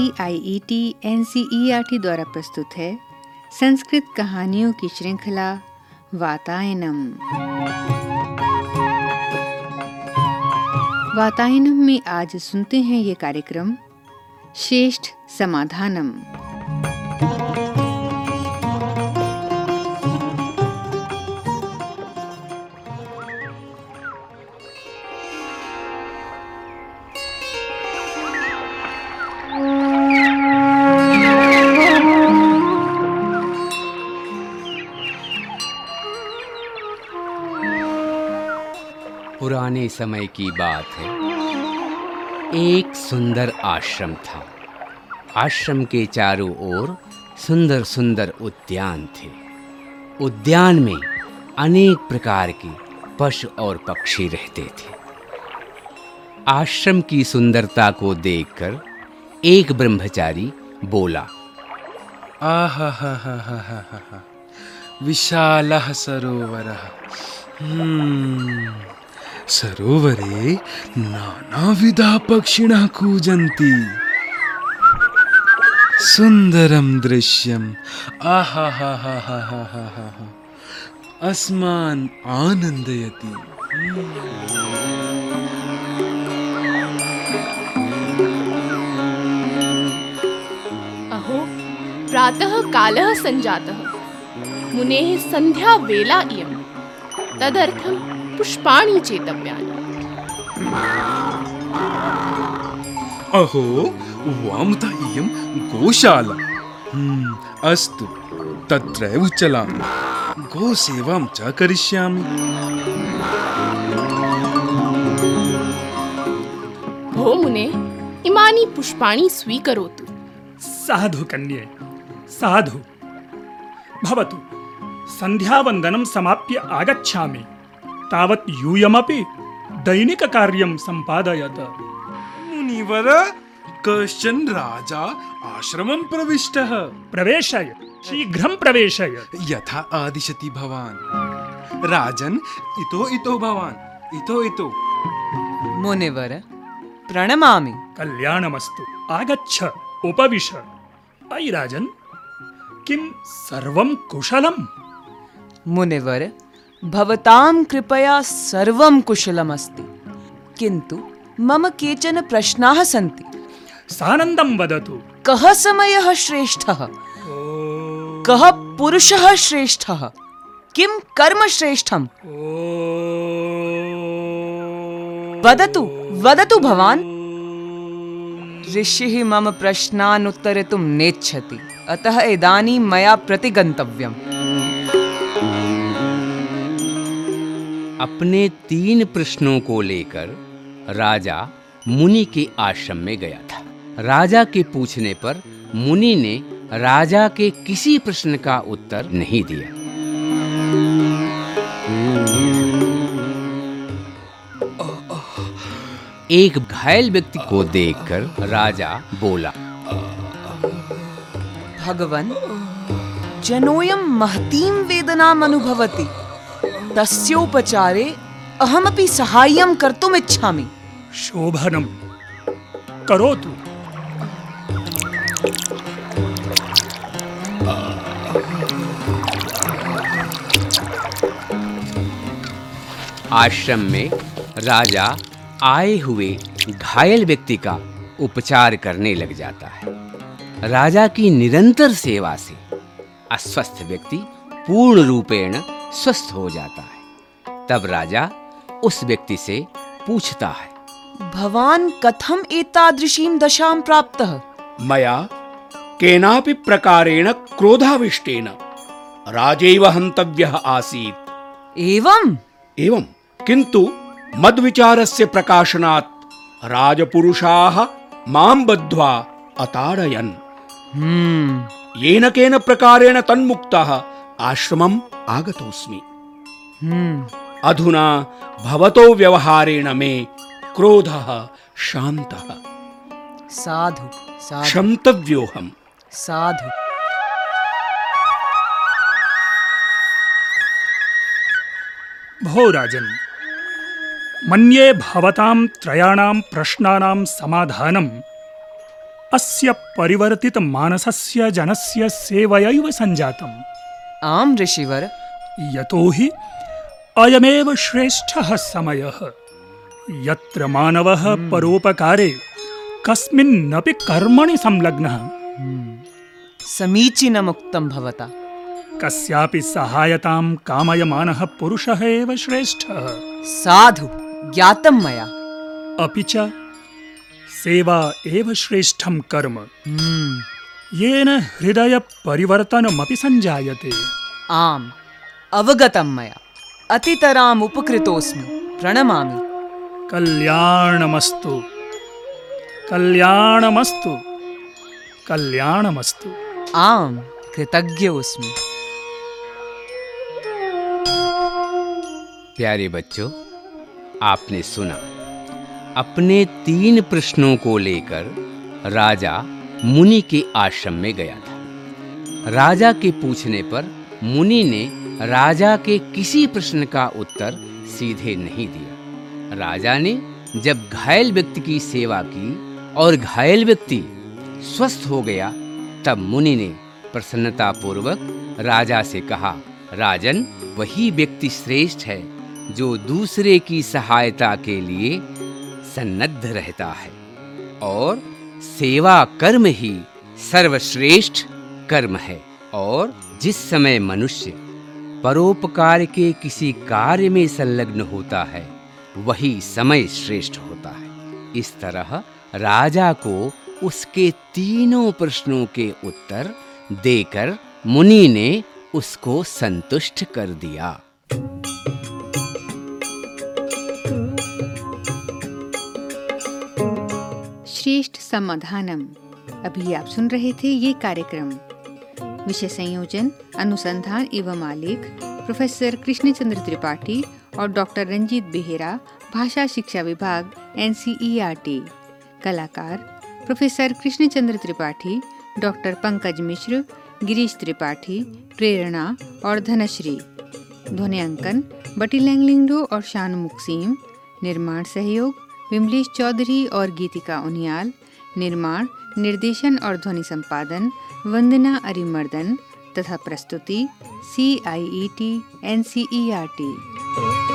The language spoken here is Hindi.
C I E T N C E R T द्वारा प्रस्तुत है संस्कृत कहानियों की श्रृंखला वातायनम। वातायनम में आज सुनते हैं ये कार्यक्रम श्रेष्ठ समाधानम। पुराने समय की बात है। एक सुंदर आश्रम था। आश्रम के चारों ओर सुंदर सुंदर उद्यान थे। उद्यान में अनेक प्रकार के पशु और पक्षी रहते थे। आश्रम की सुंदरता को देखकर एक ब्रह्मचारी बोला आहाहाहाहाहा विशालः सरोवरः। हम्म, सरोवरे नानाविधाः पक्षिणः कूजन्ति सुन्दरं दृश्यम् आहाहाहाहाहाहा अस्मान् आनन्दयति अहो, प्रातः कालः सञ्जातः मुनेः सन्ध्या वेला इयं तदर्थं पुष्पाणि चेतव्यानि। अहो वामुता इयं गोशाला। हम्म, अस्तु तत्रैव चलामि। गोसेवां च करिष्यामि। भो मुने इमानि पुष्पाणि स्वीकरोतु। साधु कन्ये साधु। भवतु सन्ध्यावन्दनं समाप्य आगच्छामि। तावत् यूयमपि दैनिककार्यं सम्पादयत। मुनिवर कश्चन राजा आश्रमं प्रविष्टः। प्रवेशय शीघ्रं प्रवेशय। यथा आदिशति भवान्। राजन् इतो इतो भवान् इतो इतो। मुनिवर प्रणमामि। कल्याणमस्तु आगच्छ उपविश। अयि राजन् किं सर्वं कुशलम्? मुनिवर भवतां कृपया सर्वं कुशलमस्ति। किन्तु मम केचन प्रश्नाः सन्ति। सानन्दं वदतु। कः समयः श्रेष्ठः? कः पुरुषः श्रेष्ठः? किं कर्म श्रेष्ठम्? वदतु वदतु भवान्। ऋषिः मम प्रश्नान् उत्तरितुं नेच्छति। अतः इदानीं मया प्रतिगन्तव्यम्। अपने तीन प्रश्नों को लेकर राजा मुनि के आश्रम में गया था। राजा के पूछने पर मुनि ने राजा के किसी प्रश्न का उत्तर नहीं दिया। एक घायल व्यक्ति को देखकर राजा बोला, भगवान, जनोयम महतीम वेदनाम् अनुभवति तस्योपचारे अहमपि साहाय्यं कर्तुम् इच्छामि। शोभनं। करोतु। आश्रम में राजा आए हुए घायल व्यक्ति का उपचार करने लग जाता है। राजा की निरंतर सेवा से अस्वस्थ व्यक्ति पूर्ण रूपेण स्वस्थ हो जाता है। तब राजा उस व्यक्ति से पूछता है भवान् कथम एतादृशीं दशां प्राप्तः? मया केनापि प्रकारेण क्रोधाविष्टेन राजैव हन्तव्यः आसीत्। एवम् एवं किन्तु मद्विचारस्य प्रकाशनात् राजपुरुषाः माँ बद्ध्वा अताडयन् हम्म। येन केन प्रकारेण तन्मुक्तः आश्रमम् आगतोऽस्मि। अधुना भवतो व्यवहारेण मे क्रोधः शान्तः। साधु साधु। क्षन्तव्योऽहम्। साधु। भो राजन् मन्ये भवतां त्रयाणां प्रश्नानां समाधानं अस्य परिवर्तितमानसस्य जनस्य सेवयैव सञ्जातम् आम् ऋषिवर। यतो हि अयमेव श्रेष्ठः समयः। यत्र मानवः परोपकारे कस्मिन्नपि कर्मणि संलग्नः। समीचीनमुक्तं भवता। कस्यापि सहायतां कामयमानः पुरुषः एव श्रेष्ठः। साधु ज्ञातं मया। अपि च सेवा एव श्रेष्ठं कर्म। येन हृदयपरिवर्तनमपि सञ्जायते। आम् अवगतं मया। अतितराम् उपकृतोऽस्मि। प्रणमामि। कल्याणमस्तु। कल्याणमस्तु। कल्याणमस्तु। आम् कृतज्ञोऽस्मि। प्यारे बच्चों आपने सुना। अपने तीन प्रश्नों को लेकर राजा मुनि के आश्रम में गया था। राजा के पूछने पर मुनि ने राजा के किसी प्रश्न का उत्तर सीधे नहीं दिया। राजा ने जब घायल व्यक्ति की सेवा की और घायल व्यक्ति स्वस्थ हो गया, तब मुनि ने प्रसन्नता पूर्वक राजा से कहा, राजन, वही व्यक्ति श्रेष्ठ है जो दूसरे की सहायता के लिए सन्नद्ध रहता है और सेवा कर्म ही सर्वश्रेष्ठ कर्म है। और जिस समय मनुष्य परोपकार के किसी कार्य में संलग्न होता है, वही समय श्रेष्ठ होता है। इस तरह राजा को उसके तीनों प्रश्नों के उत्तर देकर मुनि ने उसको संतुष्ट कर दिया। समाधानम। अभी आप सुन रहे थे ये कार्यक्रम। विषय संयोजन, अनुसंधान एवं आलेख, प्रोफेसर कृष्णचंद्र त्रिपाठी और डॉक्टर रंजीत बेहेरा, भाषा शिक्षा विभाग एन कलाकार, प्रोफेसर कृष्णचंद्र त्रिपाठी, डॉक्टर पंकज मिश्र, गिरीश त्रिपाठी, प्रेरणा और धनश्री। ध्वनियांकन बटी लैंगलिंगडो और शान मुक्सीम। निर्माण सहयोग, विमलेश चौधरी और गीतिका उनियाल। निर्माण, निर्देशन और ध्वनि संपादन, वंदना अरिमर्दन तथा प्रस्तुति C I E T N C E R T